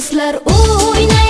do'stlar o'ynaydi